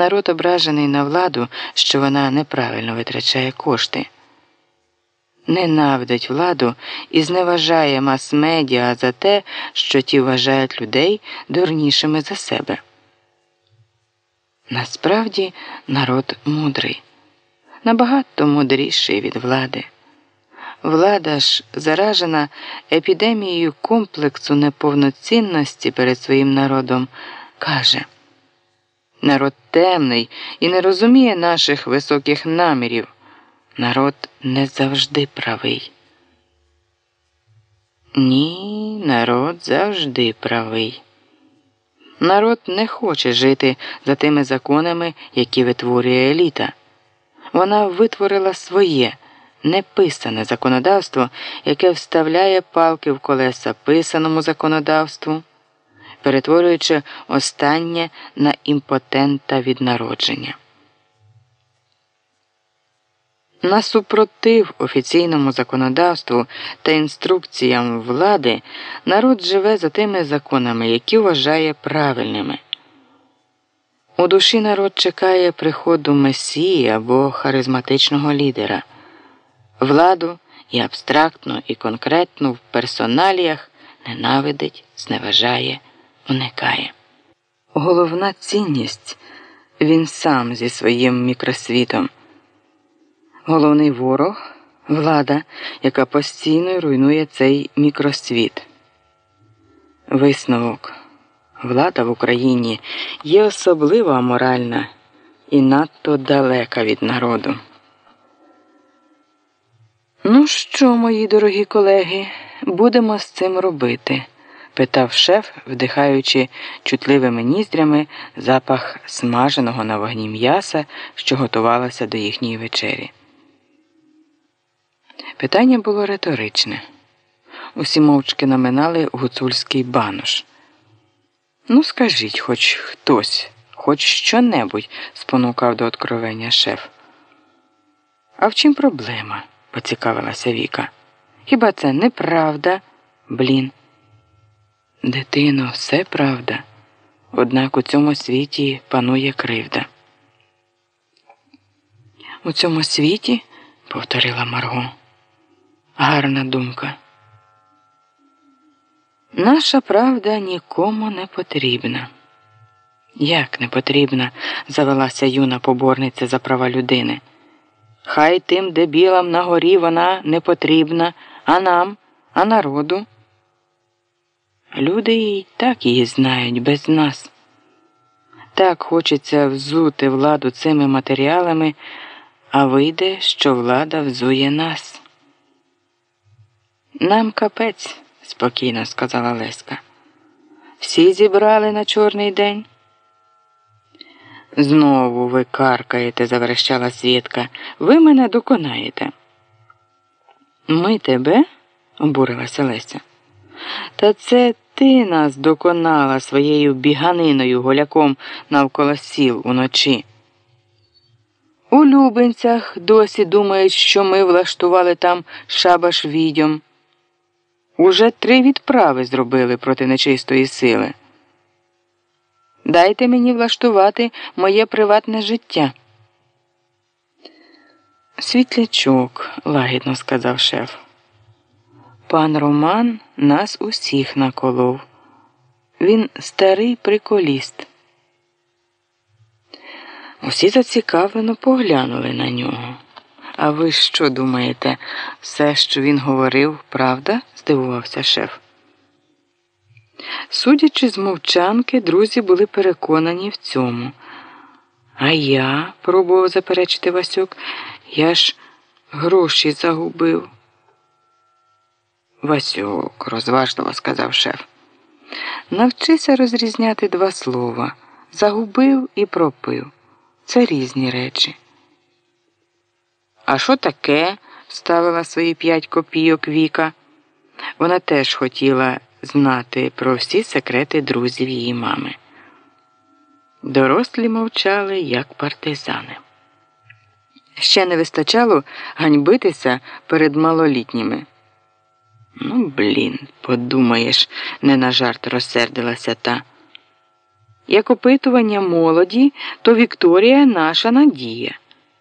Народ ображений на владу, що вона неправильно витрачає кошти. Ненавидить владу і зневажає мас-медіа за те, що ті вважають людей дурнішими за себе. Насправді народ мудрий, набагато мудріший від влади. Влада ж заражена епідемією комплексу неповноцінності перед своїм народом, каже народ темний і не розуміє наших високих намірів. Народ не завжди правий. Ні, народ завжди правий. Народ не хоче жити за тими законами, які витворює еліта. Вона витворила своє неписане законодавство, яке вставляє палки в колеса писаному законодавству, перетворюючи останнє на імпотента від народження. На супротив офіційному законодавству та інструкціям влади народ живе за тими законами, які вважає правильними. У душі народ чекає приходу месії або харизматичного лідера, владу і абстрактно, і конкретно в персоналіях ненавидить, зневажає, уникає. Головна цінність він сам зі своїм мікросвітом. Головний ворог влада, яка постійно руйнує цей мікросвіт. Висновок влада в Україні є особливо аморальна і надто далека від народу. Ну що, мої дорогі колеги, будемо з цим робити? Питав шеф, вдихаючи чутливими ніздрями запах смаженого на вогні м'яса, що готувалося до їхньої вечері. Питання було риторичне. Усі мовчки наминали гуцульський банош. Ну, скажіть, хоч хтось, хоч що-небудь, спонукав до откровення шеф. А в чим проблема? поцікавилася Віка. Хіба це неправда, блін? Дитино, все правда. Однак у цьому світі панує кривда. У цьому світі, повторила Марго. Гарна думка. Наша правда нікому не потрібна. Як не потрібна, завелася юна поборниця за права людини. Хай тим дебілам на горі вона не потрібна, а нам, а народу. Люди і так її знають без нас. Так хочеться взути владу цими матеріалами, а вийде, що влада взує нас. Нам капець, спокійно сказала Леська. Всі зібрали на чорний день. Знову ви каркаєте, заверещала Свідка. Ви мене доконаєте. Ми тебе? обурилася Леся. Та це ти нас доконала своєю біганиною голяком навколо сіл уночі. У Любенцях досі думають, що ми влаштували там шабаш відьом. Уже три відправи зробили проти нечистої сили. Дайте мені влаштувати моє приватне життя. Світлячок, лагідно сказав шеф. Пан Роман нас усіх наколов. Він старий приколіст. Усі зацікавлено поглянули на нього. А ви що думаєте, все, що він говорив, правда? здивувався шеф. Судячи з мовчанки, друзі були переконані в цьому. А я, пробував заперечити Васюк, я ж гроші загубив. Васюк, розважливо сказав шеф. Навчися розрізняти два слова загубив і пропив. Це різні речі. А що таке? ставила свої п'ять копійок Віка. Вона теж хотіла знати про всі секрети друзів її мами. Дорослі мовчали, як партизани. Ще не вистачало ганьбитися перед малолітніми. Ну, блін, подумаєш, не на жарт розсердилася та. як опитування молоді, то Вікторія наша надія.